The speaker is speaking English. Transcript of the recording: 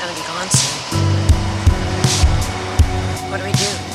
gonna be gone soon. What do we do?